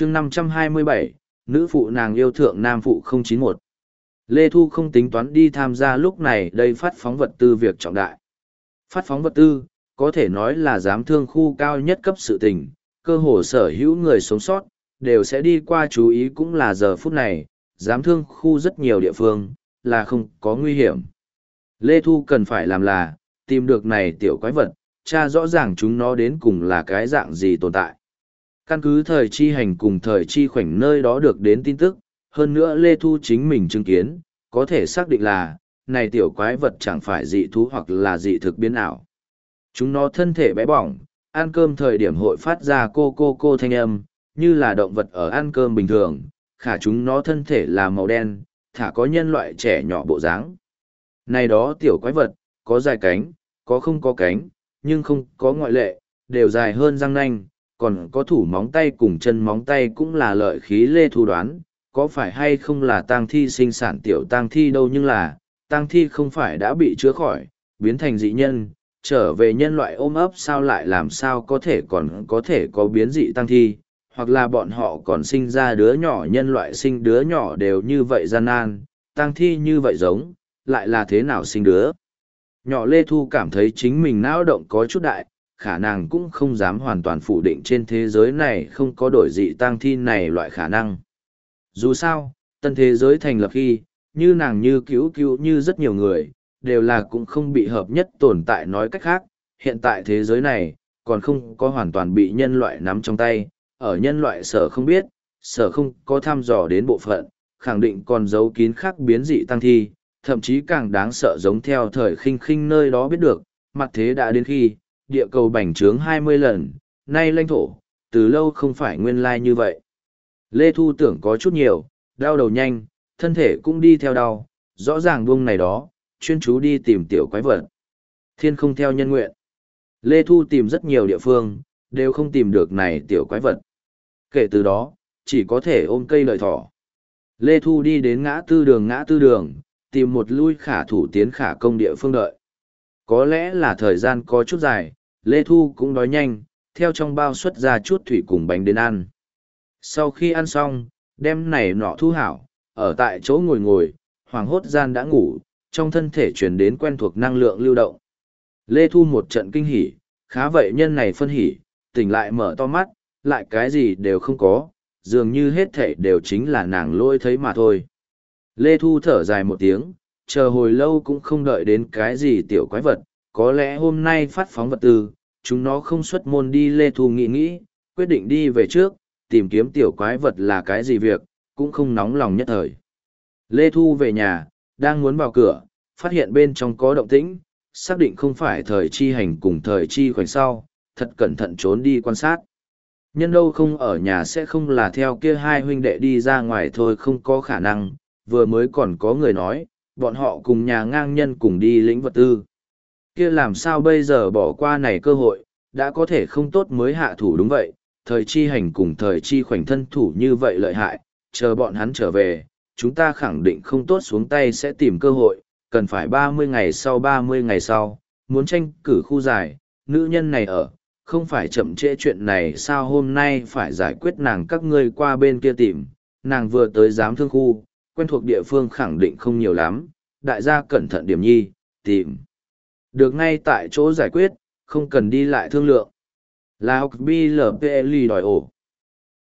chương 527, nữ phụ nàng yêu thượng nam phụ 091. Lê Thu không tính toán đi tham gia lúc này đây phát phóng vật tư việc trọng đại. Phát phóng vật tư, có thể nói là giám thương khu cao nhất cấp sự tình, cơ hồ sở hữu người sống sót, đều sẽ đi qua chú ý cũng là giờ phút này, giám thương khu rất nhiều địa phương, là không có nguy hiểm. Lê Thu cần phải làm là, tìm được này tiểu quái vật, tra rõ ràng chúng nó đến cùng là cái dạng gì tồn tại. Căn cứ thời chi hành cùng thời chi khoảnh nơi đó được đến tin tức, hơn nữa Lê Thu chính mình chứng kiến, có thể xác định là, này tiểu quái vật chẳng phải dị thú hoặc là dị thực biến ảo. Chúng nó thân thể bé bỏng, ăn cơm thời điểm hội phát ra cô cô cô thanh âm, như là động vật ở ăn cơm bình thường, khả chúng nó thân thể là màu đen, thả có nhân loại trẻ nhỏ bộ dáng. Này đó tiểu quái vật, có dài cánh, có không có cánh, nhưng không có ngoại lệ, đều dài hơn răng nanh, còn có thủ móng tay cùng chân móng tay cũng là lợi khí lê thu đoán, có phải hay không là tang thi sinh sản tiểu tang thi đâu nhưng là, tang thi không phải đã bị chữa khỏi, biến thành dị nhân, trở về nhân loại ôm ấp sao lại làm sao có thể còn có thể có biến dị tang thi, hoặc là bọn họ còn sinh ra đứa nhỏ nhân loại sinh đứa nhỏ đều như vậy gian nan, tang thi như vậy giống, lại là thế nào sinh đứa. Nhỏ Lê Thu cảm thấy chính mình não động có chút đại, khả năng cũng không dám hoàn toàn phủ định trên thế giới này không có đổi dị tang thi này loại khả năng. Dù sao, tân thế giới thành lập khi, như nàng như cứu cứu như rất nhiều người, đều là cũng không bị hợp nhất tồn tại nói cách khác, hiện tại thế giới này, còn không có hoàn toàn bị nhân loại nắm trong tay, ở nhân loại sở không biết, sở không có thăm dò đến bộ phận, khẳng định còn giấu kín khác biến dị tăng thi, thậm chí càng đáng sợ giống theo thời khinh khinh nơi đó biết được, mặt thế đã đến khi, địa cầu bành trướng 20 lần, nay lãnh thổ, từ lâu không phải nguyên lai như vậy. Lê Thu tưởng có chút nhiều, đau đầu nhanh, thân thể cũng đi theo đau, rõ ràng buông này đó, chuyên chú đi tìm tiểu quái vật. Thiên không theo nhân nguyện. Lê Thu tìm rất nhiều địa phương, đều không tìm được này tiểu quái vật. Kể từ đó, chỉ có thể ôm cây lợi thỏ. Lê Thu đi đến ngã tư đường ngã tư đường, tìm một lui khả thủ tiến khả công địa phương đợi. Có lẽ là thời gian có chút dài, Lê Thu cũng đói nhanh, theo trong bao xuất ra chút thủy cùng bánh đến ăn. Sau khi ăn xong, đem này nọ thu hảo, ở tại chỗ ngồi ngồi, hoàng hốt gian đã ngủ, trong thân thể truyền đến quen thuộc năng lượng lưu động. Lê Thu một trận kinh hỉ, khá vậy nhân này phân hỉ, tỉnh lại mở to mắt, lại cái gì đều không có, dường như hết thể đều chính là nàng lôi thấy mà thôi. Lê Thu thở dài một tiếng, chờ hồi lâu cũng không đợi đến cái gì tiểu quái vật, có lẽ hôm nay phát phóng vật tư, chúng nó không xuất môn đi Lê Thu nghĩ nghĩ, quyết định đi về trước, tìm kiếm tiểu quái vật là cái gì việc, cũng không nóng lòng nhất thời. Lê Thu về nhà, đang muốn vào cửa, phát hiện bên trong có động tĩnh, xác định không phải thời chi hành cùng thời chi khoảnh sau, thật cẩn thận trốn đi quan sát. Nhân đâu không ở nhà sẽ không là theo kia hai huynh đệ đi ra ngoài thôi không có khả năng, vừa mới còn có người nói, bọn họ cùng nhà ngang nhân cùng đi lĩnh vật tư. Kia làm sao bây giờ bỏ qua này cơ hội, đã có thể không tốt mới hạ thủ đúng vậy, thời chi hành cùng thời chi khoảnh thân thủ như vậy lợi hại, chờ bọn hắn trở về, chúng ta khẳng định không tốt xuống tay sẽ tìm cơ hội, cần phải ba mươi ngày sau ba mươi ngày sau, muốn tranh cử khu dài, nữ nhân này ở, không phải chậm trễ chuyện này sao hôm nay phải giải quyết nàng các ngươi qua bên kia tìm, nàng vừa tới giám thương khu, quen thuộc địa phương khẳng định không nhiều lắm, đại gia cẩn thận điểm nhi, tìm. Được ngay tại chỗ giải quyết, không cần đi lại thương lượng. Là học BLPL đòi ổ.